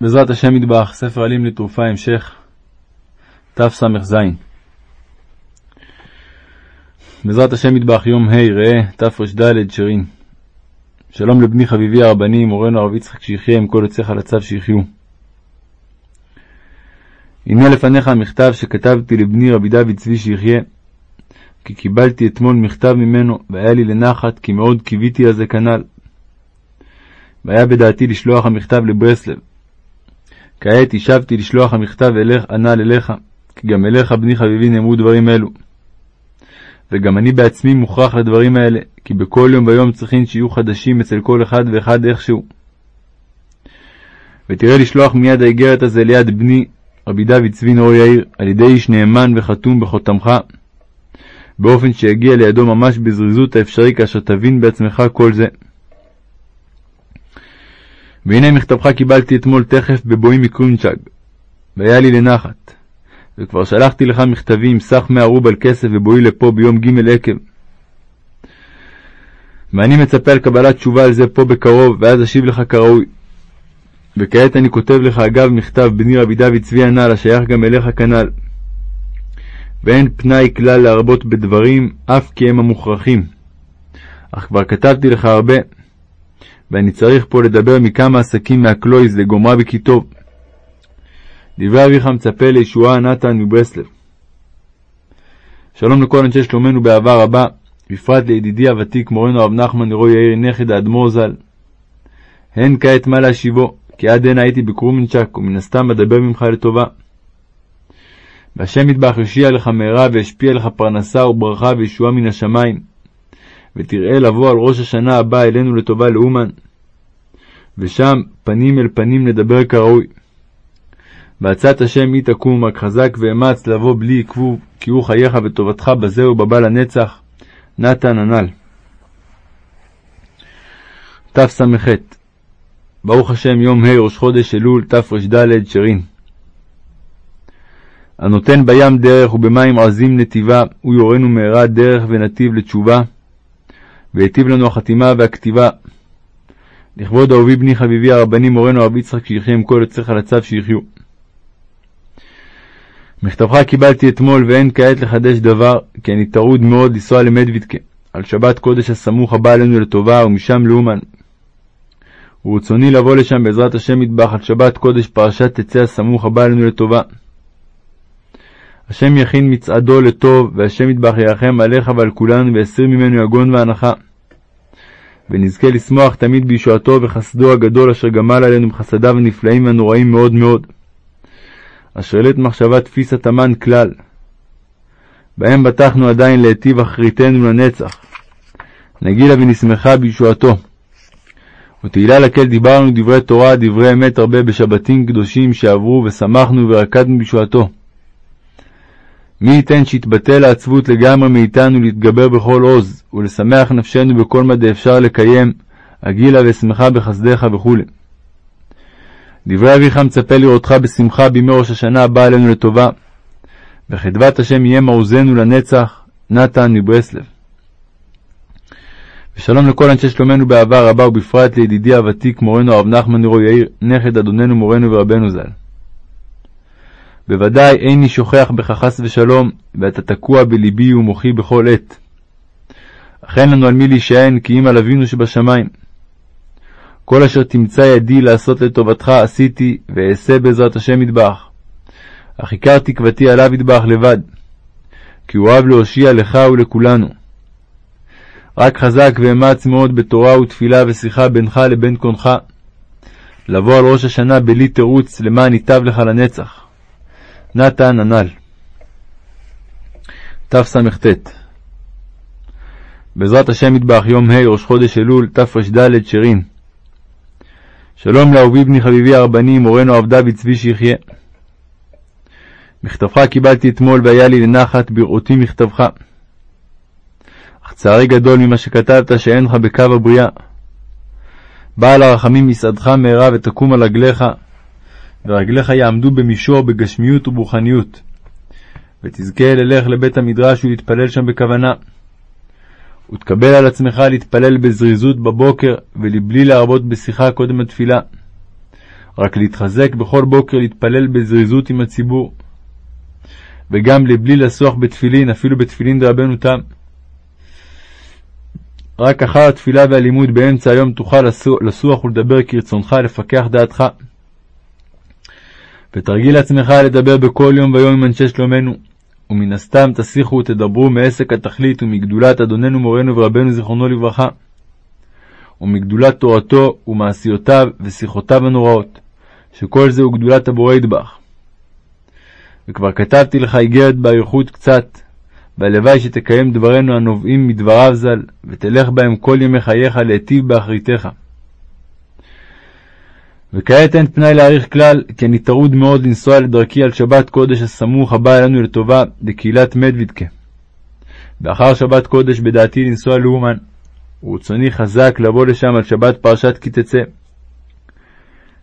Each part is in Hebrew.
בעזרת השם ידבח, ספר עלים לתרופה, המשך, תס"ז. בעזרת השם ידבח, יום ה' ראה, תרד שרין. שלום לבני חביבי הרבני, מורנו הרב יצחק שיחיה, עם כל יוצאיך לצו שיחיו. הנה לפניך המכתב שכתבתי לבני רבי דוד צבי שיחיה, כי קיבלתי אתמול מכתב ממנו, והיה לי לנחת, כי מאוד קיוויתי לזה כנ"ל. והיה בדעתי לשלוח המכתב לברסלב, כעת השבתי לשלוח המכתב אליך, הנ"ל אליך, כי גם אליך, בני חביבי, נאמרו דברים אלו. וגם אני בעצמי מוכרח לדברים האלה, כי בכל יום ויום צריכים שיהיו חדשים אצל כל אחד ואחד איכשהו. ותראה לשלוח מיד האיגרת הזה ליד בני, רבי דוד צבי נאור יאיר, על ידי איש נאמן וחתום בחותמך, באופן שיגיע לידו ממש בזריזות האפשרי כאשר תבין בעצמך כל זה. והנה מכתבך קיבלתי אתמול תכף בבואי מקרונצ'ג, והיה לי לנחת. וכבר שלחתי לך מכתבי עם סך מאה רובל כסף ובואי לפה ביום ג' עקב. ואני מצפה על קבלת תשובה על זה פה בקרוב, ואז אשיב לך כראוי. וכעת אני כותב לך אגב מכתב בני רבי דוד צבי הנ"ל, השייך גם אליך כנ"ל. ואין פנאי כלל להרבות בדברים, אף כי הם המוכרחים. אך כבר כתבתי לך הרבה, ואני צריך פה לדבר מכמה עסקים מהקלויז לגומרה בכיתוב. דברי אביך מצפה לישועה נתן מברסלב. שלום לכל אנשי שלומנו באהבה רבה, בפרט לידידי הוותיק מורנו הרב נחמן נרו יאיר נכד האדמו"ר ז"ל. הן כעת מה להשיבו, כי עד הנה הייתי בקרומנצ'ק, ומן הסתם אדבר ממך לטובה. והשם יטבח יושיע לך מהרה וישפיע לך פרנסה וברכה וישועה מן השמיים. ותראה לבוא על ראש השנה הבא אלינו לטובה לאומן, ושם פנים אל פנים נדבר כראוי. בעצת השם היא תקום, רק חזק ואמץ לבוא בלי עיכבו, כי הוא חייך וטובתך בזה ובבא לנצח. נתן הנ"ל. תס"ח ברוך השם יום ה' ראש חודש אלול תרד שרין. הנותן בים דרך ובמים עזים נתיבה, הוא יורנו מהרה דרך ונתיב לתשובה, והיטיב לנו החתימה והכתיבה. לכבוד אהובי בני חביבי הרבני מורנו הרב יצחק שיחיה עם כל יוצאיך לצו שיחיו. מכתבך קיבלתי אתמול ואין כעת לחדש דבר, כי אני טרוד מאוד לנסוע למדוידקה, על שבת קודש הסמוך הבא עלינו לטובה, ומשם לאומן. ורצוני לבוא לשם בעזרת השם מטבח על שבת קודש פרשת תצא הסמוך הבא עלינו לטובה. השם יכין מצעדו לטוב, והשם יטבח ירחם עליך ועל כולנו, ויסיר ממנו יגון ואנחה. ונזכה לשמוח תמיד בישועתו וחסדו הגדול אשר גמל עלינו בחסדיו הנפלאים והנוראים מאוד מאוד. אשר העלית מחשבה תפיסת המן כלל. בהם בטחנו עדיין להיטיב אחריתנו לנצח. נגילה ונשמחה בישועתו. ותהילה לקל דיברנו דברי תורה, דברי אמת הרבה בשבתים קדושים שעברו, ושמחנו ורקדנו בישועתו. מי ייתן שיתבטל העצבות לגמרי מאיתנו להתגבר בכל עוז, ולשמח נפשנו בכל מה דאפשר לקיים, הגילה ואשמחה בחסדיך וכו'. דברי אביך מצפה לראותך בשמחה בימי ראש השנה הבא עלינו לטובה, וחדבת השם יהיה מעוזנו לנצח, נתן מברסלב. ושלום לכל אנשי שלומנו באהבה רבה, ובפרט לידידי הוותיק מורנו הרב נחמן נרו יאיר, נכד אדוננו מורנו ורבנו ז"ל. בוודאי איני שוכח בך חס ושלום, ואתה תקוע בלבי ומוחי בכל עת. אך אין לנו על מי להישען, כי אם על אבינו שבשמיים. כל אשר תמצא ידי לעשות לטובתך עשיתי, ואעשה בעזרת השם ידבח. אך עיקר תקוותי עליו ידבח לבד, כי הוא אוהב להושיע לך ולכולנו. רק חזק ואמץ מאוד בתורה ותפילה ושיחה בינך לבין קונך, לבוא על ראש השנה בלי תירוץ למען ייטב לך לנצח. נתן הנ"ל. תס"ט בעזרת השם יטבח יום ה' ראש חודש אלול תרד שרין. שלום לאהובי בני חביבי הרבני מורנו הרב דוד צבי שיחיה. מכתבך קיבלתי אתמול והיה לי לנחת בראותי מכתבך. אך צערי גדול ממה שכתבת שאין לך בקו הבריאה. בעל הרחמים יסעדך מהרה ותקום על רגליך, ורגליך יעמדו במישור בגשמיות וברוחניות. ותזכה ללך לבית המדרש ולהתפלל שם בכוונה. ותקבל על עצמך להתפלל בזריזות בבוקר, ולבלי להרבות בשיחה קודם התפילה. רק להתחזק בכל בוקר להתפלל בזריזות עם הציבור, וגם לבלי לסוח בתפילין, אפילו בתפילין דרבנו תם. רק אחר התפילה והלימוד באמצע היום תוכל לסוח ולדבר כרצונך, לפקח דעתך. ותרגיל עצמך לדבר בכל יום ויום עם אנשי שלומנו, ומן הסתם תשיחו ותדברו מעסק התכלית ומגדולת אדוננו מורנו ורבנו זיכרונו לברכה, ומגדולת תורתו ומעשיותיו ושיחותיו הנוראות, שכל זה הוא גדולת הבורא ידבח. וכבר כתבתי לך איגרת באריכות קצת, והלוואי שתקיים דברינו הנובעים מדבריו ז"ל, ותלך בהם כל ימי חייך להיטיב באחריתך. וכעת אין פנאי להאריך כלל, כי אני טרוד מאוד לנסוע לדרכי על שבת קודש הסמוך הבא אלינו לטובה, לקהילת מדוידקה. ואחר שבת קודש בדעתי לנסוע לאומן, ורצוני חזק לבוא לשם על שבת פרשת כי תצא.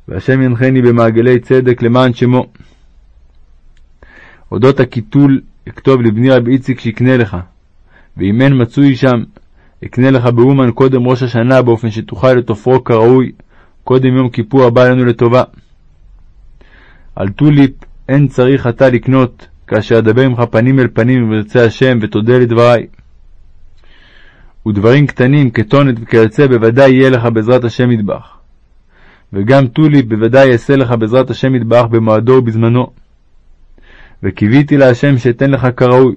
והשם ינחני במעגלי צדק למען שמו. אודות הקיטול אכתוב לבני רבי איציק שיקנה לך, ואם אין מצוי שם, אקנה לך באומן קודם ראש השנה, באופן שתוכל לתופרו כראוי, קודם יום כיפור הבא עלינו לטובה. על טוליפ אין צריך אתה לקנות, כאשר אדבר עמך פנים אל פנים אם השם, ותודה לדברי. ודברים קטנים כטונת וכיוצא בוודאי יהיה לך בעזרת השם מטבח. וגם טוליפ בוודאי אעשה לך בעזרת השם מטבח במועדו ובזמנו. וקיוויתי להשם שאתן לך כראוי.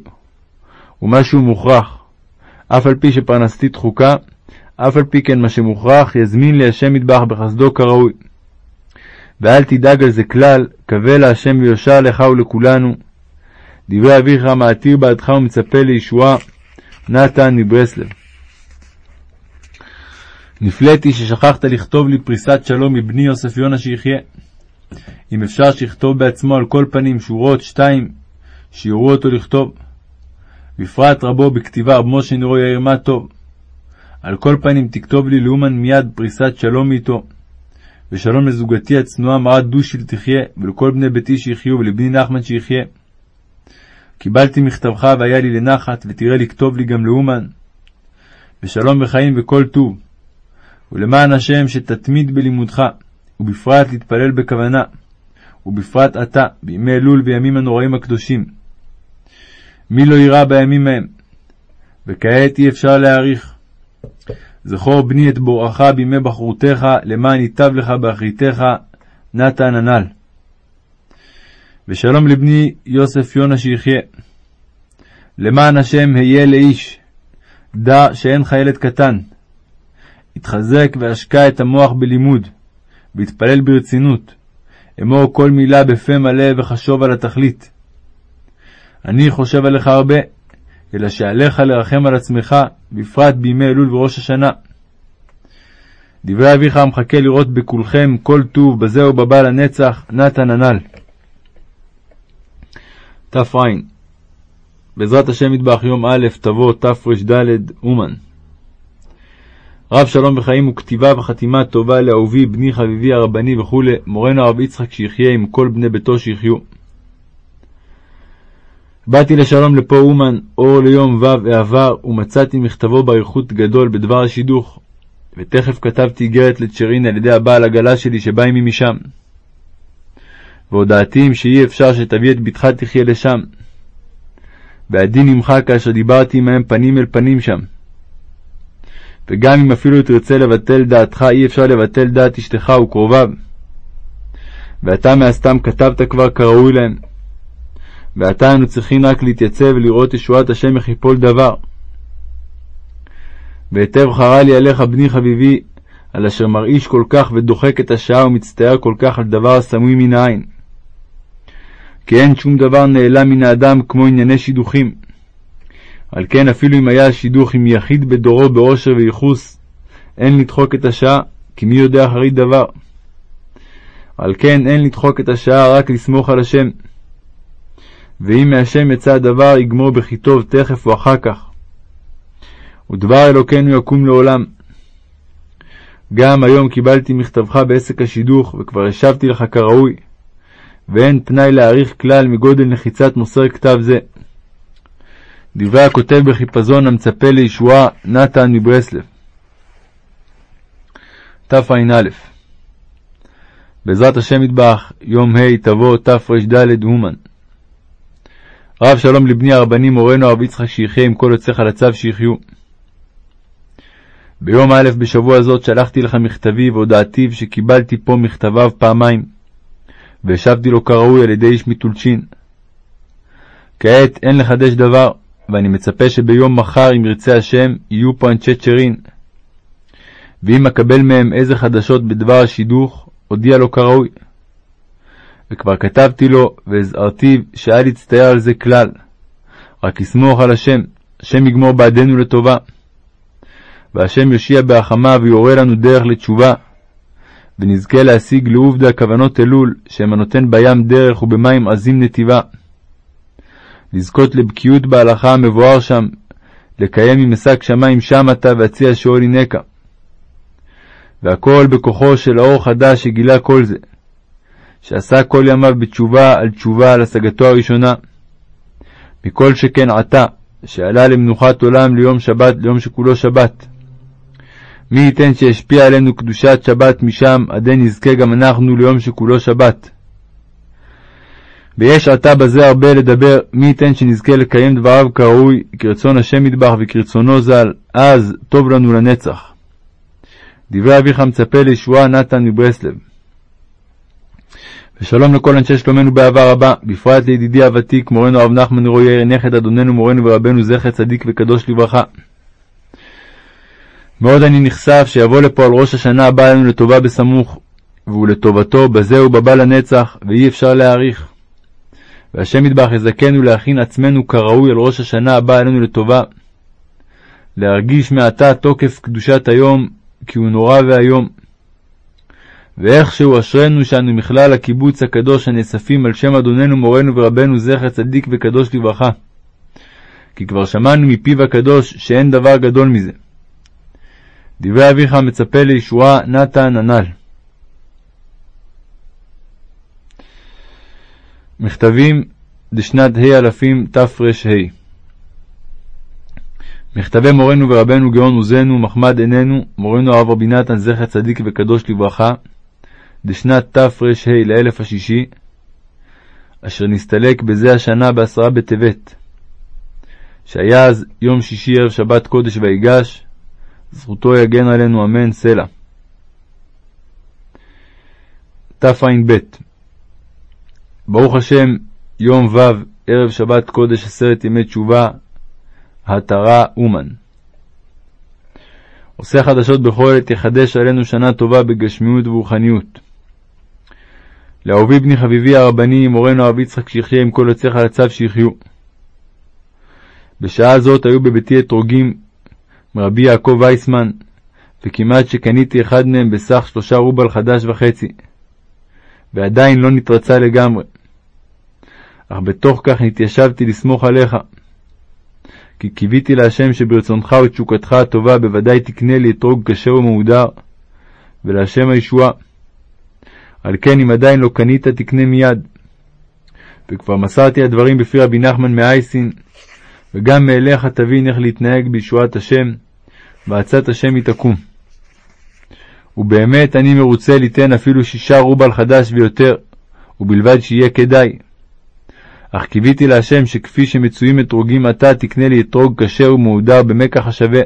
ומשהו מוכרח, אף על פי שפרנסתי דחוקה, אף על פי כן מה שמוכרח, יזמין לי השם מטבח בחסדו כראוי. ואל תדאג על זה כלל, קווה להשם ויושר לך ולכולנו. דברי אביך מעתיר בעדך ומצפה לישועה, נתן מברסלב. נפלאתי ששכחת לכתוב לי פריסת שלום מבני יוסף יונה שיחיה. אם אפשר שיכתוב בעצמו על כל פנים שורות שתיים, שיראו אותו לכתוב. בפרט רבו בכתיבה רב משה נרו יאיר מה טוב. על כל פנים תכתוב לי לאומן מיד פריסת שלום איתו. ושלום לזוגתי הצנועה מרת דושיל תחיה, ולכל בני ביתי שיחיו, ולבני נחמן שיחיה. קיבלתי מכתבך והיה לי לנחת, ותראה לכתוב לי גם לאומן. ושלום וחיים וכל טוב. ולמען השם שתתמיד בלימודך, ובפרט להתפלל בכוונה, ובפרט אתה, בימי אלול וימים הנוראים הקדושים. מי לא יירא בימים ההם? וכעת אי אפשר להעריך. זכור בני את בוראך בימי בחרותך, למען ייטב לך באחריתך, נתן הנ"ל. ושלום לבני יוסף יונה שיחיה. למען השם היה לאיש, דע שאין לך ילד קטן. התחזק והשקע את המוח בלימוד, והתפלל ברצינות. אמור כל מילה בפה מלא וחשוב על התכלית. אני חושב עליך הרבה, אלא שעליך לרחם על עצמך, בפרט בימי אלול וראש השנה. דברי אביך המחכה לראות בכולכם כל טוב, בזה ובבא לנצח, נתן הנ"ל. תע בעזרת השם יטבח יום א' תבוא תרד אומן. רב שלום וחיים וכתיבה וחתימה טובה לאהובי בני חביבי הרבני וכו', מורנו הרב יצחק שיחיה עם כל בני ביתו שיחיו. באתי לשלום לפה אומן, אור ליום ו' העבר, ומצאתי מכתבו באריכות גדול בדבר השידוך, ותכף כתבתי איגרת לצ'רין על ידי הבעל עגלה שלי שבא עמי משם. והודעתי אם שאי אפשר שתביא את בתך תחיה לשם. והדין עמך כאשר דיברתי עמהם פנים אל פנים שם. וגם אם אפילו תרצה לבטל דעתך, אי אפשר לבטל דעת אשתך וקרוביו. ואתה מהסתם כתבת כבר כראוי להם. ועתה אנו צריכים רק להתייצב ולראות ישועת השם איך יפול דבר. והיטב חרה לי עליך, בני חביבי, על אשר מרעיש כל כך ודוחק את השעה ומצטער כל כך על דבר הסמוי מן העין. כי אין שום דבר נעלם מן האדם כמו ענייני שידוכים. על כן אפילו אם היה השידוך עם יחיד בדורו בעושר וייחוס, אין לדחוק את השעה, כי מי יודע אחרית דבר. על כן אין לדחוק את השעה, רק לסמוך על השם. ואם מהשם יצא הדבר, יגמור בכי טוב תכף או אחר כך. ודבר אלוקינו יקום לעולם. גם היום קיבלתי מכתבך בעסק השידוך, וכבר השבתי לך כראוי, ואין פנאי להעריך כלל מגודל נחיצת מוסר כתב זה. דברי הכותב בחיפזון המצפה לישועה, נתן מברסלב. תע"א בעזרת השם יתברך, יום ה' תבוא תרד הומן. רב שלום לבני הרבנים מורנו הרב יצחק שיחיה עם כל יוצא חלציו שיחיו. ביום א' בשבוע זאת שלחתי לך מכתבי והודעתיו שקיבלתי פה מכתביו פעמיים, והשבתי לו כראוי על ידי איש מטולצ'ין. כעת אין לחדש דבר, ואני מצפה שביום מחר, אם ירצה השם, יהיו פה אנשי צ'רין. ואם אקבל מהם איזה חדשות בדבר השידוך, אודיע לו כראוי. וכבר כתבתי לו והזהרתיו שאל יצטער על זה כלל. רק יסמוך על השם, השם יגמור בעדנו לטובה. והשם יושיע בהחמה ויורה לנו דרך לתשובה. ונזכה להשיג לעובדה כוונות אלול, שהם הנותן בים דרך ובמים עזים נתיבה. לזכות לבקיאות בהלכה המבואר שם, לקיים עם משק שמים שם אתה והציע שאול הינקה. והכל בכוחו של האור חדש שגילה כל זה, שעשה כל ימיו בתשובה על תשובה על השגתו הראשונה. מכל שכן עתה, שעלה למנוחת עולם ליום שבת, ליום שכולו שבת. מי ייתן שישפיע עלינו קדושת שבת משם, עדי נזכה גם אנחנו ליום שכולו שבת. ויש עתה בזה הרבה לדבר, מי ייתן שנזכה לקיים דבריו כראוי, כרצון השם מטבח וכרצונו ז"ל, אז טוב לנו לנצח. דברי אביך מצפה לישועה נתן מברסלב. ושלום לכל אנשי שלומנו באהבה רבה, בפרט לידידי הוותיק, מורנו הרב נחמן רועי נכד אדוננו מורנו ורבנו זכר צדיק וקדוש לברכה. מאוד אני נחשף שיבוא לפה על ראש השנה הבא לנו לטובה בסמוך, והוא לטובתו בזה ובבא לנצח, ואי אפשר להעריך. והשם ידבח יזכנו להכין עצמנו כראוי על ראש השנה הבא עלינו לטובה, להרגיש מעתה תוקף קדושת היום, כי הוא נורא ואיום. ואיכשהו אשרנו שאנו מכלל הקיבוץ הקדוש הנאספים על שם אדוננו מורנו ורבנו זכר צדיק וקדוש לברכה. כי כבר שמענו מפיו הקדוש שאין דבר גדול מזה. דברי אביך מצפה לישועה נתן הנ"ל. מכתבים דשנת ה' אלפים תר"ה מכתבי מורנו ורבנו גאון עוזנו, מחמד עינינו, מורנו הרב רבי נתן זכר צדיק וקדוש לברכה, דשנת תר"ה לאלף השישי, אשר נסתלק בזה השנה בעשרה בטבת, שהיה אז יום שישי ערב שבת קודש ויגש, זכותו יגן עלינו אמן סלע. תע"ב ברוך השם, יום ו', ערב שבת קודש עשרת ימי תשובה, התרה אומן. עושה חדשות בכל עת יחדש עלינו שנה טובה בגשמיות ורוחניות. לאהובי בני חביבי הרבני, מורנו הרב יצחק שיחיה עם כל יוצאיך לצו שיחיו. בשעה זאת היו בביתי אתרוגים מרבי יעקב וייסמן, וכמעט שקניתי אחד מהם בסך שלושה רובל חדש וחצי, ועדיין לא נתרצה לגמרי. אך בתוך כך נתיישבתי לסמוך עליך. כי קיוויתי להשם שברצונך ותשוקתך הטובה בוודאי תקנה לי אתרוג כשר ומהודר, ולהשם הישועה. על כן אם עדיין לא קנית תקנה מיד. וכבר מסרתי הדברים בפי רבי נחמן מאייסין, וגם מאליך תבין איך להתנהג בישועת השם, ועצת השם היא תקום. ובאמת אני מרוצה ליתן אפילו שישה רובל חדש ויותר, ובלבד שיהיה כדאי. אך קיוויתי להשם שכפי שמצויים אתרוגים עתה, תקנה לי אתרוג כשר ומהודר במקח השווה.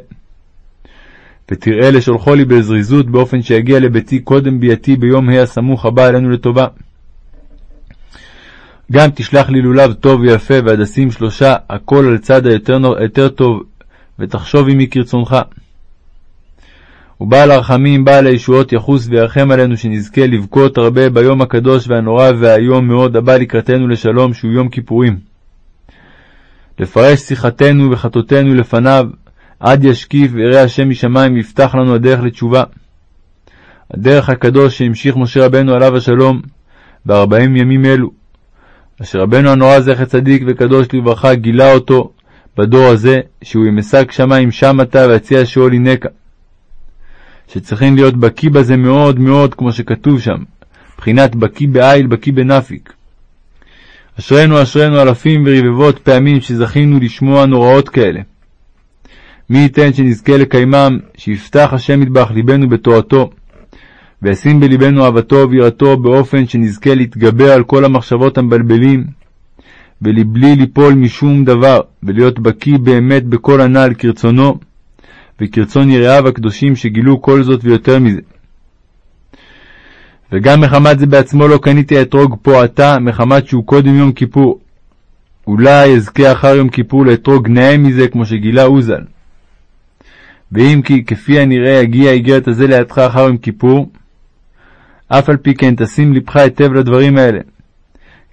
ותראה לשולחו לי בזריזות, באופן שיגיע לביתי קודם ביאתי ביום ה' הסמוך הבא עלינו לטובה. גם תשלח לי לולב טוב ויפה, והדסים שלושה, הכל על צד היותר טוב, ותחשוב עמי כרצונך. ובעל הרחמים, בעל הישועות, יחוס וירחם עלינו, שנזכה לבכות הרבה ביום הקדוש והנורא והאיום מאוד הבא לקראתנו לשלום, שהוא יום כיפורים. לפרש שיחתנו וחטאותינו לפניו, עד ישקיף ויראה השם משמיים ויפתח לנו הדרך לתשובה. הדרך הקדוש שהמשיך משה רבנו עליו השלום בארבעים ימים אלו, אשר רבנו הנורא זכר צדיק וקדוש לברכה גילה אותו בדור הזה, שהוא ימשג שמים שמתה ויציע שאול הינקה. שצריכים להיות בקיא בזה מאוד מאוד, כמו שכתוב שם, מבחינת בקיא בעיל, בקיא בנפיק. אשרינו אשרינו אלפים ורבבות פעמים שזכינו לשמוע נוראות כאלה. מי ייתן שנזכה לקיימם, שיפתח השם מטבח ליבנו בתורתו, וישים בלבנו אהבתו ויראתו באופן שנזכה להתגבר על כל המחשבות המבלבלים, ולבלי ליפול משום דבר, ולהיות בקיא באמת בכל הנ"ל כרצונו, וכרצון יראיו הקדושים שגילו כל זאת ויותר מזה. וגם מחמת זה בעצמו לא קניתי אתרוג פה עתה, מחמת שהוא קודם יום כיפור. אולי אזכה אחר יום כיפור לאתרוג נאה מזה, כמו שגילה עוזל. ואם כי כפי הנראה יגיע האיגרת הזה לידך אחר יום כיפור, אף על פי כן תשים לבך היטב לדברים האלה.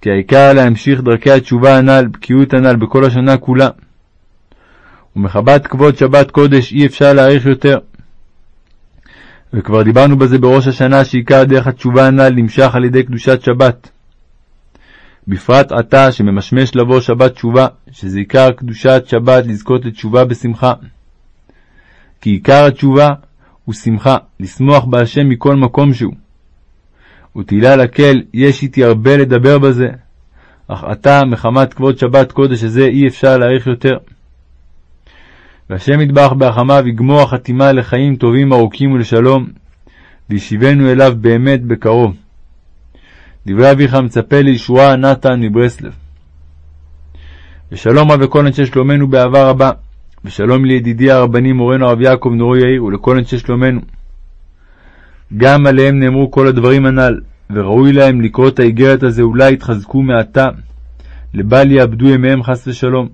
כי העיקר להמשיך דרכי התשובה הנ"ל, בקיאות הנ"ל, בכל השנה כולה. ומחבת כבוד שבת קודש אי אפשר להאריך יותר. וכבר דיברנו בזה בראש השנה שעיקר דרך התשובה הנ"ל נמשך על ידי קדושת שבת. בפרט עתה שממשמש לבוא שבת תשובה, שזה עיקר קדושת שבת לזכות לתשובה בשמחה. כי עיקר התשובה הוא שמחה, לשמוח בהשם מכל מקום שהוא. ותהילה לקהל, יש איתי הרבה לדבר בזה, אך עתה מחמת כבוד שבת קודש הזה אי אפשר להאריך יותר. והשם יתברך בהחמיו יגמור החתימה לחיים טובים ארוכים ולשלום, וישיבנו אליו באמת בקרוב. דברי אביך מצפה לישועה נתן מברסלב. ושלום רב לכל אנשי שלומנו באהבה רבה, ושלום לידידי הרבני מורנו הרב יעקב נורו יאיר ולכל אנשי שלומנו. גם עליהם נאמרו כל הדברים הנ"ל, וראוי להם לקרוא את האיגרת הזה, אולי יתחזקו מעתה, לבל יאבדו ימיהם חס ושלום.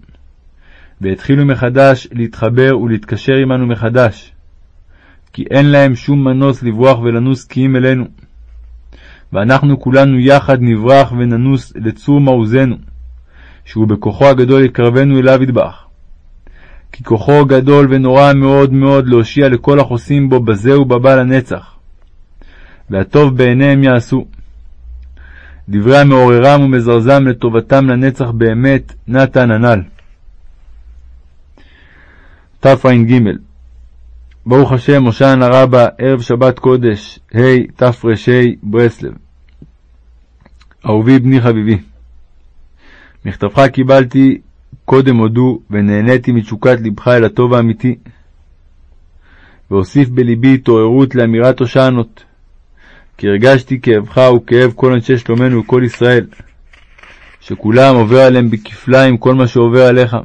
והתחילו מחדש להתחבר ולהתקשר עמנו מחדש, כי אין להם שום מנוס לברוח ולנוס כי אם אלינו. ואנחנו כולנו יחד נברח וננוס לצור מעוזנו, שהוא בכוחו הגדול יקרבנו אליו ידבח. כי כוחו גדול ונורא מאוד מאוד להושיע לכל החוסים בו בזה ובבא לנצח. והטוב בעיניהם יעשו. דברי המעוררם ומזרזם לטובתם לנצח באמת, נתן הנ"ל. תר"ג ברוך השם, הושענא רבה, ערב שבת קודש, ה' תר"ה ברסלב. אהובי בני חביבי, מכתבך קיבלתי קודם הודו, ונהניתי מתשוקת לבך אל הטוב האמיתי. והוסיף בלבי התעוררות לאמירת הושענות, כי הרגשתי כאבך וכאב כל אנשי שלומנו וכל ישראל, שכולם עובר עליהם בכפליים כל מה שעובר עליך.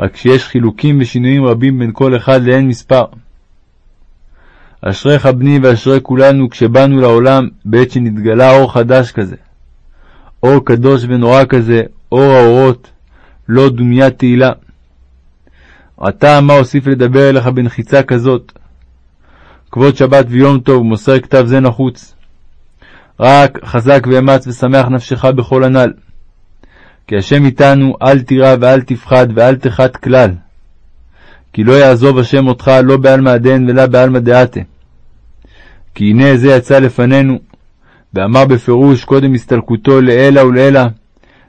רק שיש חילוקים ושינויים רבים בין כל אחד לאין מספר. אשריך בני ואשרי כולנו כשבאנו לעולם בעת שנתגלה אור חדש כזה. אור קדוש ונורא כזה, אור האורות, לא דומיית תהילה. עתה מה אוסיף לדבר אליך בנחיצה כזאת? כבוד שבת ויום טוב, מוסר כתב זה נחוץ. רק חזק ואמץ ושמח נפשך בכל הנ"ל. כי השם איתנו, אל תירא ואל תפחד ואל תחת כלל. כי לא יעזוב השם אותך לא בעלמא דין ולא בעלמא דעתה. כי הנה זה יצא לפנינו, ואמר בפירוש קודם הסתלקותו לעילא ולעילא,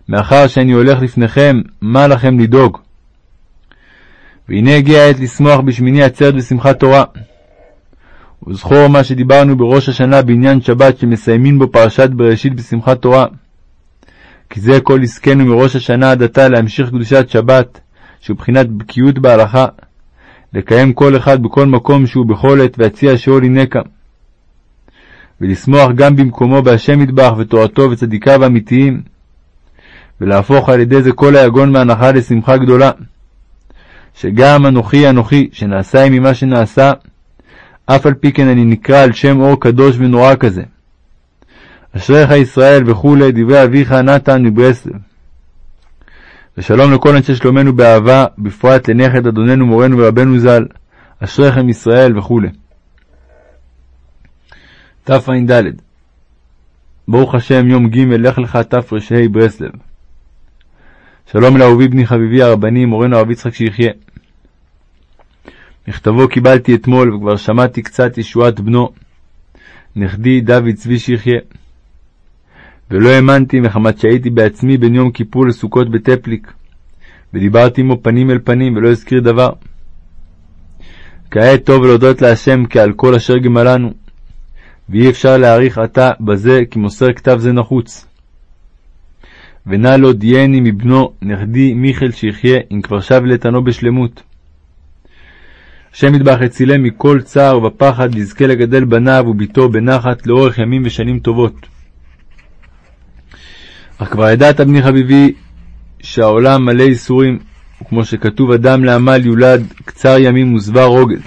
מאחר שאני הולך לפניכם, מה לכם לדאוג? והנה הגיעה העת לשמוח בשמיני עצרת בשמחת תורה. וזכור מה שדיברנו בראש השנה בעניין שבת שמסיימים בו פרשת בראשית בשמחת תורה. כי זה כל עסקנו מראש השנה עד עתה להמשיך קדושת שבת, שהוא בחינת בקיאות בהלכה, לקיים כל אחד בכל מקום שהוא בכל עת והציע שאול הינקה. ולשמוח גם במקומו בהשם מטבח ותורתו וצדיקיו האמיתיים, ולהפוך על ידי זה כל היגון והנחה לשמחה גדולה. שגם אנוכי אנוכי, שנעשה עמי מה שנעשה, אף על פי כן אני נקרא על שם אור קדוש ונורא כזה. אשריך ישראל וכולי, דברי אביך נתן מברסלב. ושלום לכל אנשי שלומנו באהבה, בפרט לנכד אדוננו מורנו ורבנו ז"ל, אשריכם ישראל וכולי. תע"ד ברוך השם, יום ג' לך לך תר"ה ברסלב. שלום לאהובי בני חביבי הרבני, מורנו הרב יצחק שיחיה. מכתבו קיבלתי אתמול, וכבר שמעתי קצת ישועת בנו, נכדי דוד צבי שיחיה. ולא האמנתי מחמת שהייתי בעצמי בין יום כיפור לסוכות בטפליק, ודיברתי עמו פנים אל פנים, ולא הזכיר דבר. כעת טוב להודות להשם כעל כל אשר גמלנו, ואי אפשר להעריך עתה בזה, כי מוסר כתב זה נחוץ. ונא לא דייני מבנו, נכדי מיכאל שיחיה, אם כבר שב לאיתנו בשלמות. השם יתברך יצילם מכל צער ופחד, ויזכה לגדל בניו וביתו בנחת לאורך ימים ושנים טובות. אך כבר ידעת, בני חביבי, שהעולם מלא ייסורים, וכמו שכתוב אדם לעמל יולד, קצר ימים ושבע רוגז.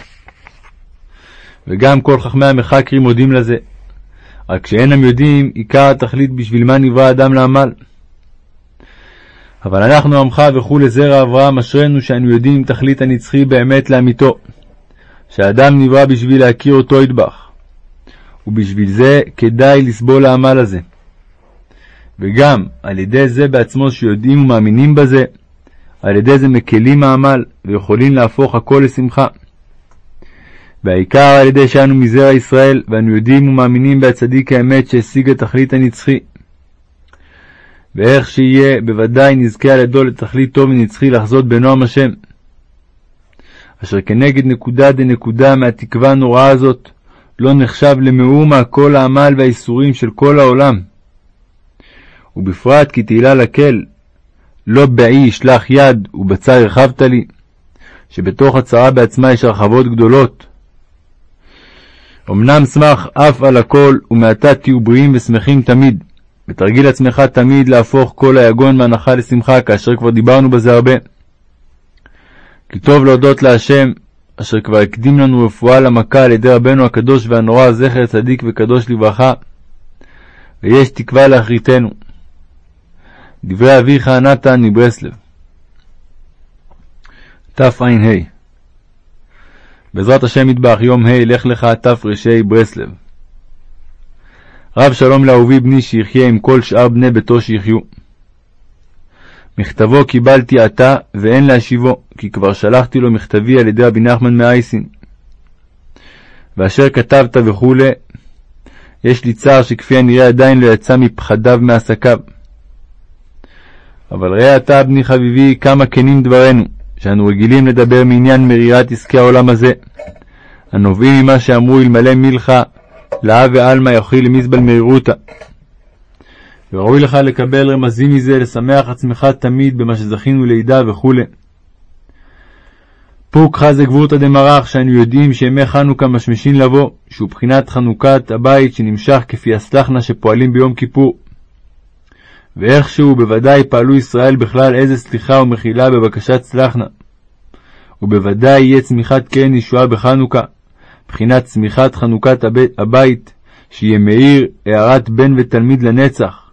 וגם כל חכמי המחקרים מודים לזה. רק שאינם יודעים עיקר התכלית בשביל מה נברא אדם לעמל. אבל אנחנו עמך וכו' לזרע אברהם, אשרינו שאנו יודעים תכלית הנצחי באמת לאמיתו, שהאדם נברא בשביל להכיר אותו ידבח, ובשביל זה כדאי לסבול העמל הזה. וגם על ידי זה בעצמו שיודעים ומאמינים בזה, על ידי זה מקלים העמל ויכולים להפוך הכל לשמחה. והעיקר על ידי שאנו מזרע ישראל, ואנו יודעים ומאמינים בהצדיק האמת שהשיג התכלית הנצחי. ואיך שיהיה, בוודאי נזכה על ידו לתכלית טוב ונצחי לחזות בנועם השם. אשר כנגד נקודה דנקודה מהתקווה הנוראה הזאת, לא נחשב למאומה כל העמל והאיסורים של כל העולם. ובפרט כי תהילה לקל, לא בעי ישלח יד ובצר הרחבת לי, שבתוך הצרה בעצמה יש הרחבות גדולות. אמנם שמח אף על הכל, ומעתה תהיו בריאים ושמחים תמיד. ותרגיל עצמך תמיד להפוך כל היגון והנחה לשמחה, כאשר כבר דיברנו בזה הרבה. כי טוב להודות להשם, אשר כבר הקדים לנו רפואה למכה על ידי רבנו הקדוש והנורא, זכר צדיק וקדוש לברכה, ויש תקווה לאחריתנו. דברי אביך נתן מברסלב תע"ה בעזרת השם יטבח יום ה' לך לך תר"ה ברסלב רב שלום לאהובי בני שיחיה עם כל שאר בני ביתו שיחיו. מכתבו קיבלתי עתה ואין להשיבו, כי כבר שלחתי לו מכתבי על ידי רבי נחמן מאייסין. ואשר כתבת וכו', יש לי צער שכפי הנראה עדיין לא יצא מפחדיו מעסקיו. אבל ראה אתה, בני חביבי, כמה כנים דברינו, שאנו רגילים לדבר מעניין מרירת עסקי העולם הזה, הנובעים ממה שאמרו אלמלא מילכה, לאה ועלמא יוכי למזבל מרירותא. וראוי לך לקבל רמזים מזה, לשמח עצמך תמיד במה שזכינו לידע וכו'. פוק חזה גבורתא דמרח, שאנו יודעים שימי חנוכה משמשין לבוא, שהוא בחינת חנוכת הבית שנמשך כפי הסלחנה שפועלים ביום כיפור. ואיכשהו בוודאי פעלו ישראל בכלל איזה סליחה ומחילה בבקשת סלחנה. ובוודאי יהיה צמיחת קרן ישועה בחנוכה, בחינת צמיחת חנוכת הבית, שיהיה מאיר, הארת בן ותלמיד לנצח.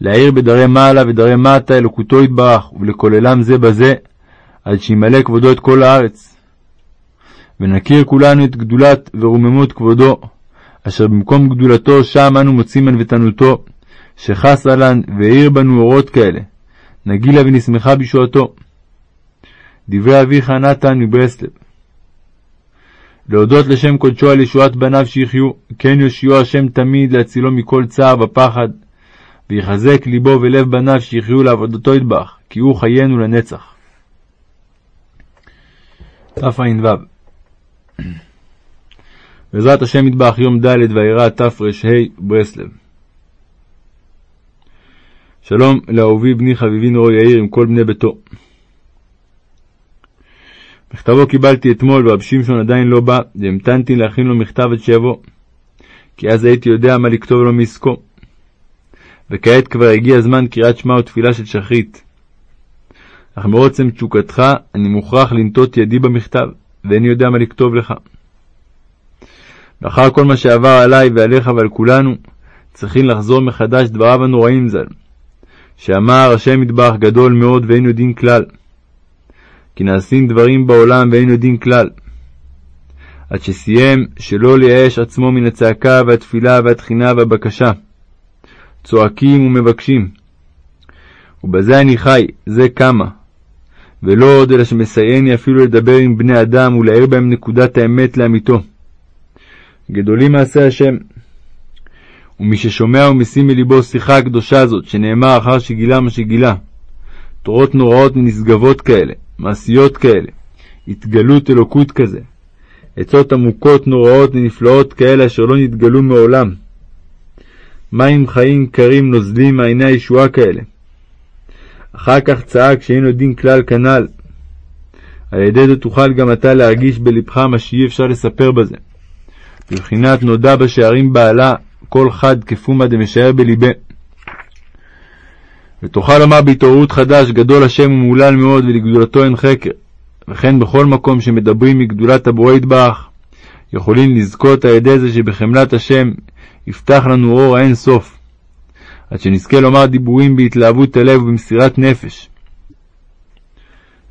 להאיר בדרי מעלה ודרי מטה אלוקותו יתברך, ולכוללם זה בזה, עד שימלא כבודו את כל הארץ. ונכיר כולנו את גדולת ורוממות כבודו, אשר במקום גדולתו שם אנו מוצאים ענוותנותו, שחס עלן והאיר בנו אורות כאלה, נגילה ונשמחה בישועתו. דברי אביך נתן מברסלב להודות לשם קודשו על ישועת בניו שיחיו, כן יושיעו השם תמיד להצילו מכל צער ופחד, ויחזק ליבו ולב בניו שיחיו לעבודתו ידבח, כי הוא חיינו לנצח. תע"ו בעזרת השם ידבח יום ד' וירא תר"ה ברסלב שלום לאהובי בני חביבי נורו יאיר עם כל בני ביתו. מכתבו קיבלתי אתמול, ורב שמשון עדיין לא בא, והמתנתי להכין לו מכתב עד שיבוא, כי אז הייתי יודע מה לכתוב לו מעסקו. וכעת כבר הגיע זמן קריאת שמע ותפילה של שחרית. אך מעוצם תשוקתך אני מוכרח לנטות ידי במכתב, ואיני יודע מה לכתוב לך. לאחר כל מה שעבר עלי ועליך ועל כולנו, צריכים לחזור מחדש דבריו הנוראים ז"ל, שאמר השם יתברך גדול מאוד ואין יודעים כלל. כי נעשים דברים בעולם ואין יודעים כלל. עד שסיים שלא לייאש עצמו מן הצעקה והתפילה והתחינה והבקשה. צועקים ומבקשים. ובזה אני חי, זה כמה. ולא עוד אלא שמסייעני אפילו לדבר עם בני אדם ולהאיר בהם נקודת האמת לאמיתו. גדולים מעשה השם. ומי ששומע ומשים מלבו שיחה הקדושה הזאת, שנאמר אחר שגילה מה שגילה, תורות נוראות ונשגבות כאלה, מעשיות כאלה, התגלות אלוקות כזה, עצות עמוקות, נוראות ונפלאות כאלה אשר לא נתגלו מעולם, מים חיים קרים נוזלים מעייני הישועה כאלה. אחר כך צעק שאין יודעים כלל כנ"ל, על ידי זה תוכל גם אתה להרגיש בלבך מה שאי אפשר לספר בזה. בבחינת נודע בשערים בעלה, כל חד כפומה דמשער בלבה. ותוכל לומר בהתעוררות חדש, גדול השם ומהולל מאוד, ולגדולתו אין חקר. וכן בכל מקום שמדברים מגדולת הבורא יתברך, יכולים לזכות על ידי זה שבחמלת השם יפתח לנו אור האין סוף, עד שנזכה לומר דיבורים בהתלהבות הלב ובמסירת נפש.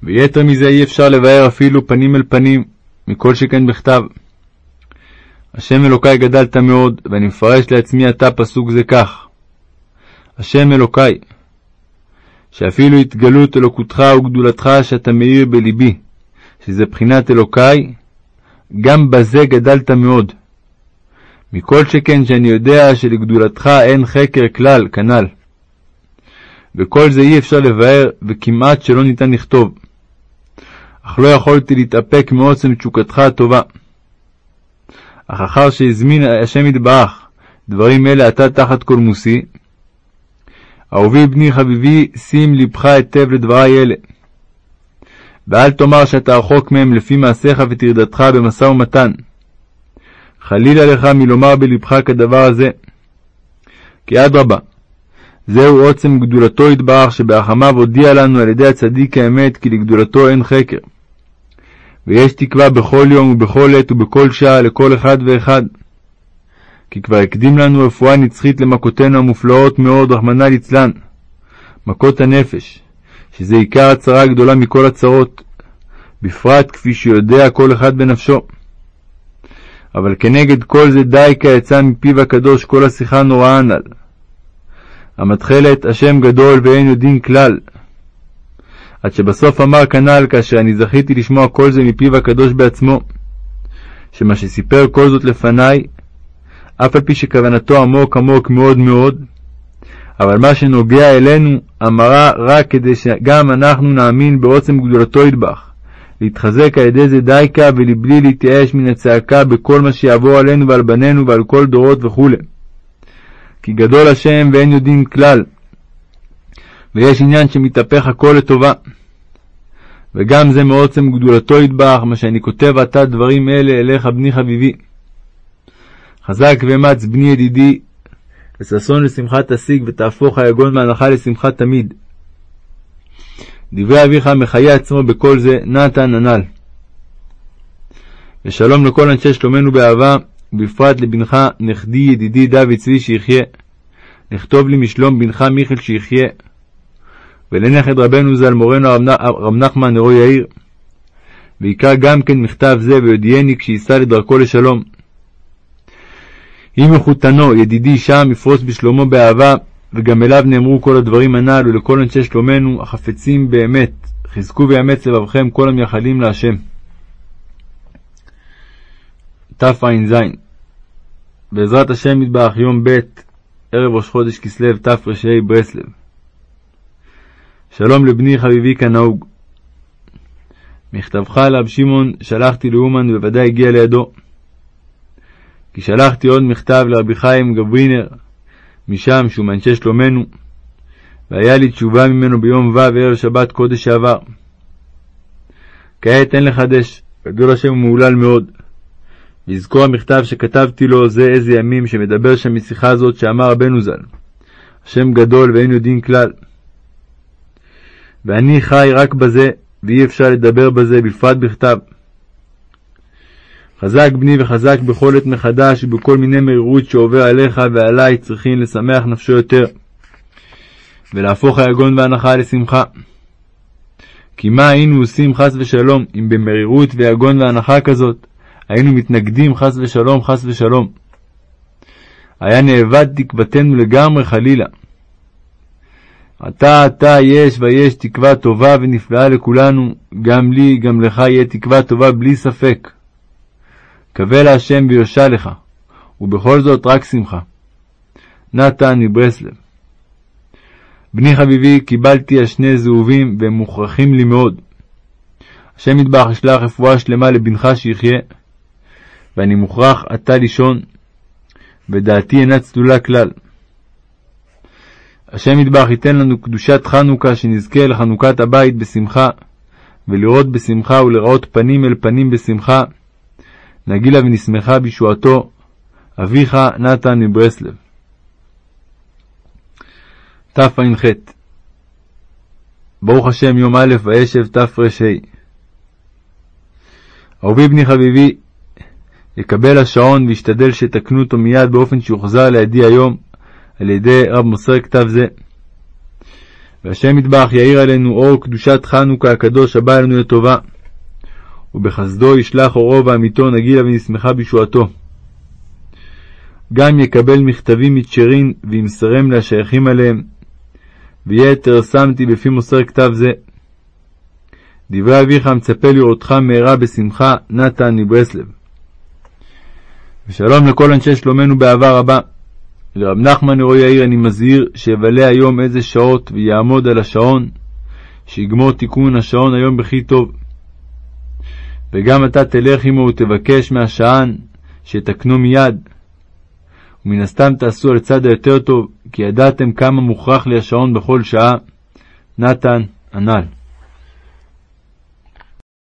ויתר מזה אי אפשר לבאר אפילו פנים אל פנים, מכל שכן בכתב. השם אלוקי גדלת מאוד, ואני מפרש לעצמי עתה פסוק זה כך: השם אלוקי, שאפילו התגלות אלוקותך וגדולתך שאתה מאיר בלבי, שזה בחינת אלוקי, גם בזה גדלת מאוד. מכל שכן שאני יודע שלגדולתך אין חקר כלל, כנ"ל. וכל זה אי אפשר לבאר, וכמעט שלא ניתן לכתוב. אך לא יכולתי להתאפק מעוצם תשוקתך הטובה. אך אחר שהזמין השם יתברך דברים אלה אתה תחת קולמוסי, אהובי בני חביבי, שים לבך היטב לדברי אלה. ואל תאמר שאתה רחוק מהם לפי מעשיך וטרדתך במשא ומתן. חלילה לך מלומר בלבך כדבר הזה. כי אדרבה, זהו עוצם גדולתו יתברך, שבהחמיו הודיע לנו על ידי הצדיק האמת, כי לגדולתו אין חקר. ויש תקווה בכל יום ובכל עת ובכל שעה לכל אחד ואחד. כי כבר הקדים לנו רפואה נצחית למכותינו המופלאות מאוד, רחמנא ליצלן, מכות הנפש, שזה עיקר הצרה הגדולה מכל הצרות, בפרט כפי שיודע כל אחד בנפשו. אבל כנגד כל זה די כיצא מפיו הקדוש כל השיחה הנוראה הנ"ל. המתחלת השם גדול ואין יודעים כלל. עד שבסוף אמר כנ"ל כאשר אני זכיתי לשמוע כל זה מפיו הקדוש בעצמו, שמה שסיפר כל זאת לפניי, אף על פי שכוונתו עמוק עמוק מאוד מאוד, אבל מה שנוגע אלינו אמרה רק כדי שגם אנחנו נאמין בעוצם גדולתו ידבח, להתחזק על ידי זה דייקה ולבלי להתייאש מן הצעקה בכל מה שיעבור עלינו ועל בנינו ועל כל דורות וכו'. כי גדול השם ואין יודעים כלל, ויש עניין שמתהפך הכל לטובה. וגם זה מעוצם גדולתו ידבח, מה שאני כותב עתה דברים אלה אליך בני חביבי. חזק ואמץ בני ידידי, וששון לשמחה תשיג, ותהפוך היגון והנחה לשמחה תמיד. דברי אביך מחיה עצמו בכל זה, נתן הנ"ל. ושלום לכל אנשי שלומנו באהבה, ובפרט לבנך, נכדי ידידי דוד צבי שיחיה. נכתוב לי משלום בנך מיכל שיחיה. ולנכד רבנו ז"ל מורנו הרב נחמן נרו יאיר. ויקרא גם כן מכתב זה ויודיעני כשייסע לדרכו לשלום. אם מחותנו, ידידי שם, יפרוס בשלומו באהבה, וגם אליו נאמרו כל הדברים הנ"ל, ולכל אנשי שלומנו, החפצים באמת, חזקו ויאמץ לבבכם כל המייחלים להשם. תע"ז בעזרת השם מטבח יום ב', ערב ראש חודש כסלו תר"ה ברסלב. שלום לבני חביבי כנהוג. מכתבך אליו שמעון שלחתי לאומן ובוודאי הגיע לידו. כי שלחתי עוד מכתב לרבי חיים גברינר, משם שהוא מאנשי שלומנו, והיה לי תשובה ממנו ביום ו' ערב שבת קודש שעבר. כעת אין לחדש, גדול השם ומהולל מאוד. לזכור המכתב שכתבתי לו זה איזה ימים שמדבר שם משיחה זאת שאמר רבנו ז"ל, השם גדול ואין יודעים כלל. ואני חי רק בזה, ואי אפשר לדבר בזה, בפרט בכתב. חזק בני וחזק בכל עת מחדש, ובכל מיני מרירות שעובר עליך ועלי צריכים לשמח נפשו יותר, ולהפוך היגון והנחה לשמחה. כי מה היינו עושים חס ושלום, אם במרירות ויגון והנחה כזאת, היינו מתנגדים חס ושלום, חס ושלום. היה נאבד תקוותנו לגמרי חלילה. עתה עתה יש ויש תקווה טובה ונפלאה לכולנו, גם לי, גם לך יהיה תקווה טובה בלי ספק. קווה להשם ויושע לך, ובכל זאת רק שמחה. נתן מברסלב בני חביבי, קיבלתי השני זהובים, והם מוכרחים לי מאוד. השם ידבח ישלח רפואה שלמה לבנך שיחיה, ואני מוכרח עתה לישון, ודעתי אינה צלולה כלל. השם ידבח ייתן לנו קדושת חנוכה, שנזכה לחנוכת הבית בשמחה, ולראות בשמחה ולראות פנים אל פנים בשמחה, נגילה ונשמחה בישועתו, אביך נתן מברסלב. תע"ח ברוך השם יום א' וישב תר"ה אהובי בני חביבי, יקבל השעון וישתדל שתקנו אותו מיד באופן שיוחזר לידי היום על ידי רב מוסר כתב זה. והשם יטבח יאיר עלינו אור קדושת חנוכה הקדוש הבא עלינו לטובה, ובחסדו ישלח אורו ואמיתו נגילה ונשמחה בישועתו. גם יקבל מכתבים מצ'רין וימסרם להשייכים עליהם, ויתר שמתי בפי מוסר כתב זה. דברי אביך מצפה לראותך מהרה בשמחה, נתן מברסלב. ושלום לכל אנשי שלומנו באהבה רבה. לרב נחמן נרו יאיר אני מזהיר שיבלה היום איזה שעות ויעמוד על השעון, שיגמור תיקון השעון היום בכי טוב. וגם אתה תלך עמו ותבקש מהשען שיתקנו מיד. ומן הסתם תעשו על הצד היותר טוב, כי ידעתם כמה מוכרח לי השעון בכל שעה. נתן, הנ"ל